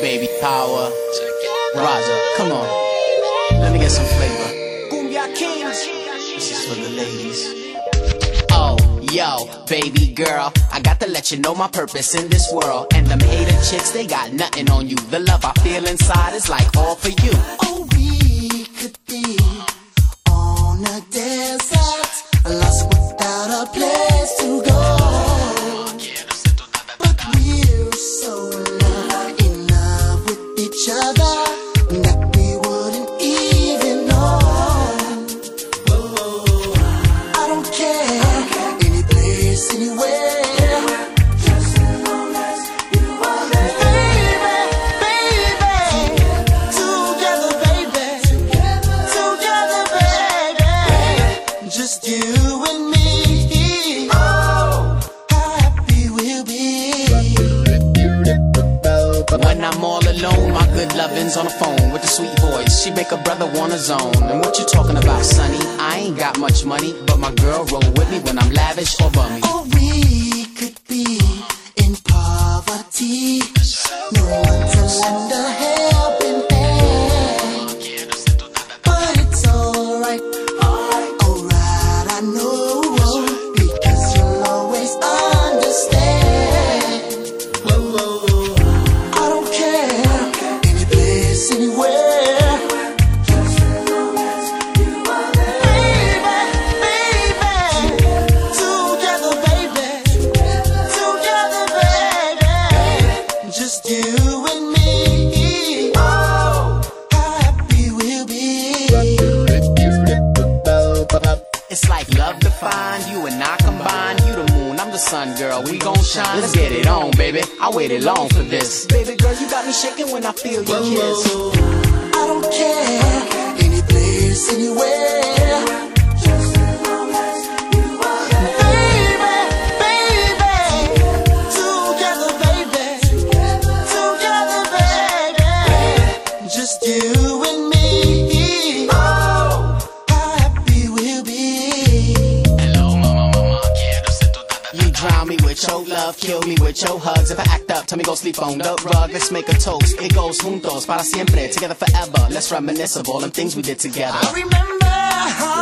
Baby power. Raja, come on. Let me get some flavor. Kumbia Kings. This is for the ladies. Oh, yo, baby girl. I got to let you know my purpose in this world. And them hater chicks, they got nothing on you. The love I feel inside is like all for you. Oh, we could be on the phone with the sweet voice. She make a brother wanna zone. And what you talking about, sonny? I ain't got much money, but my girl roll with me when I'm lavish or bummy. Oh, or we like love defined, you and I combined. You the moon, I'm the sun, girl. We gon' shine. Let's get it on, baby. I waited long for this. Baby girl, you got me shaking when I feel your kiss. I don't care, any place, anywhere. Your love, kill me with your hugs. If I act up, tell me go sleep on the rug. Let's make a toast. It goes juntos para siempre, together forever. Let's reminisce of all them things we did together. I remember